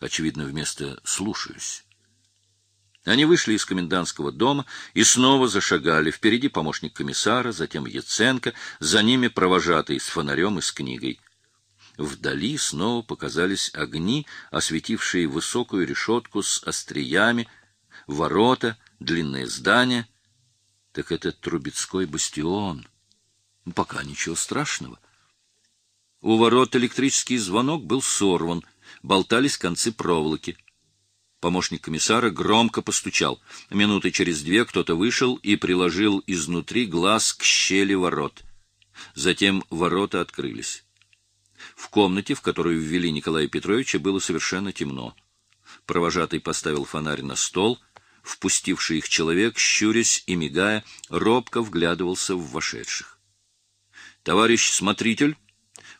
очевидно, вместо «слушаюсь». Они вышли из комендантского дома и снова зашагали. Впереди помощник комиссара, затем Яценко, за ними провожатый с фонарем и с книгой. Вдали снова показались огни, осветившие высокую решетку с остриями, ворота, длинное здание. Так это Трубецкой бастион. Пока ничего страшного. У ворот электрический звонок был сорван, болтались концы проволоки. Помощник комиссара громко постучал. Минуты через две кто-то вышел и приложил изнутри глаз к щели ворот. Затем ворота открылись. В комнате, в которую ввели Николая Петровича, было совершенно темно. Провожатый поставил фонарь на стол. Впустивший их человек, щурясь и мигая, робко вглядывался в вошедших. — Товарищ смотритель,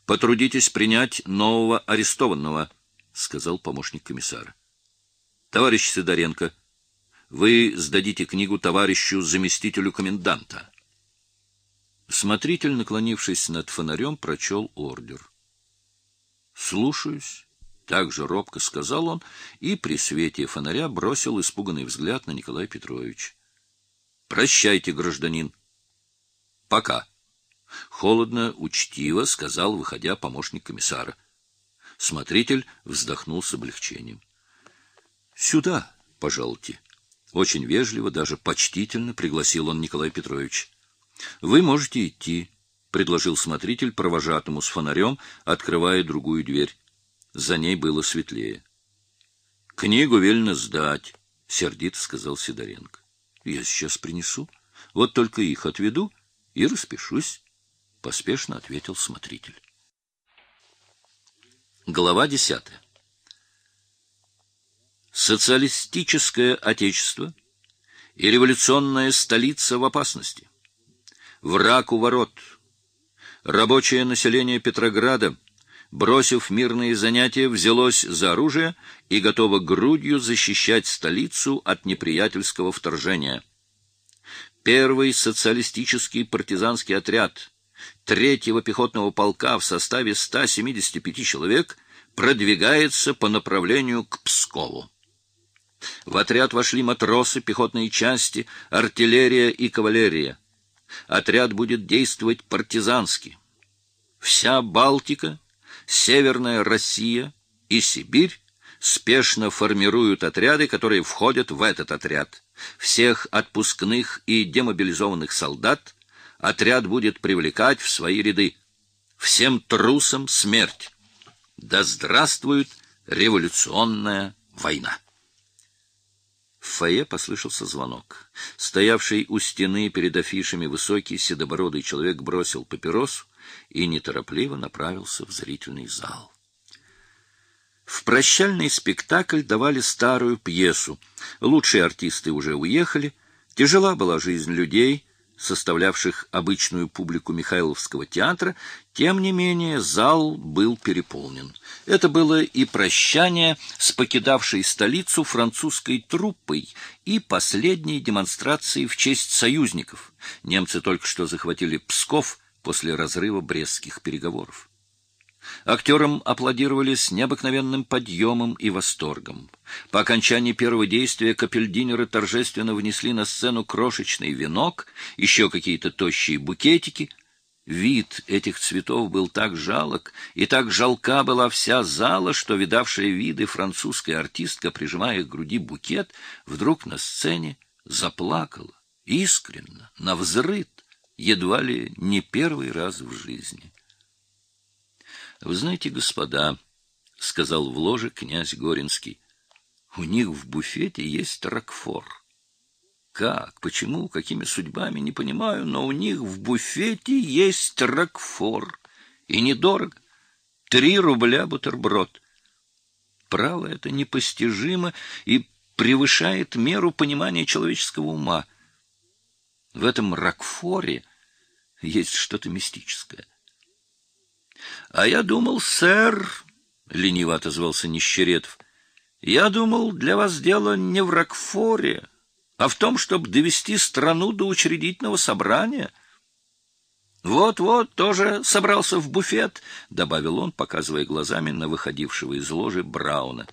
потрудитесь принять нового арестованного, — сказал помощник комиссара. Товарищ Сидоренко, вы сдадите книгу товарищу заместителю коменданта. Смотритель, наклонившись над фонарем, прочел ордер. «Слушаюсь», — так же робко сказал он и при свете фонаря бросил испуганный взгляд на Николая Петровича. «Прощайте, гражданин». «Пока». Холодно, учтиво сказал, выходя помощник комиссара. Смотритель вздохнул с облегчением. Сюда, пожалуйте. Очень вежливо, даже почтительно пригласил он Николай Петрович. Вы можете идти, предложил смотритель провожатому с фонарем, открывая другую дверь. За ней было светлее. Книгу велено сдать, сердито сказал Сидоренко. Я сейчас принесу. Вот только их отведу и распишусь, поспешно ответил смотритель. Глава десятая. Социалистическое отечество и революционная столица в опасности. Враг у ворот. Рабочее население Петрограда, бросив мирные занятия, взялось за оружие и готово грудью защищать столицу от неприятельского вторжения. Первый социалистический партизанский отряд третьего пехотного полка в составе 175 человек продвигается по направлению к Пскову. В отряд вошли матросы, пехотные части, артиллерия и кавалерия. Отряд будет действовать партизански. Вся Балтика, Северная Россия и Сибирь спешно формируют отряды, которые входят в этот отряд. Всех отпускных и демобилизованных солдат отряд будет привлекать в свои ряды. Всем трусам смерть. Да здравствует революционная война! В фойе послышался звонок. Стоявший у стены перед афишами высокий седобородый человек бросил папиросу и неторопливо направился в зрительный зал. В прощальный спектакль давали старую пьесу. Лучшие артисты уже уехали. Тяжела была жизнь людей, составлявших обычную публику Михайловского театра, тем не менее зал был переполнен. Это было и прощание с покидавшей столицу французской труппой, и последней демонстрацией в честь союзников. Немцы только что захватили Псков после разрыва брестских переговоров. Актерам аплодировали с необыкновенным подъемом и восторгом. По окончании первого действия капельдинеры торжественно внесли на сцену крошечный венок, еще какие-то тощие букетики. Вид этих цветов был так жалок, и так жалка была вся зала, что видавшая виды французская артистка, прижимая к груди букет, вдруг на сцене заплакала, искренно, навзрыд, едва ли не первый раз в жизни. — Вы знаете, господа, — сказал в ложе князь Горинский, — у них в буфете есть ракфор. Как, почему, какими судьбами, не понимаю, но у них в буфете есть ракфор. И недорого. Три рубля бутерброд. Право это непостижимо и превышает меру понимания человеческого ума. В этом ракфоре есть что-то мистическое. — А я думал, сэр, — лениво отозвался Нищеретов, — я думал, для вас дело не в Рокфоре, а в том, чтобы довести страну до учредительного собрания. Вот-вот, тоже собрался в буфет, — добавил он, показывая глазами на выходившего из ложи Брауна.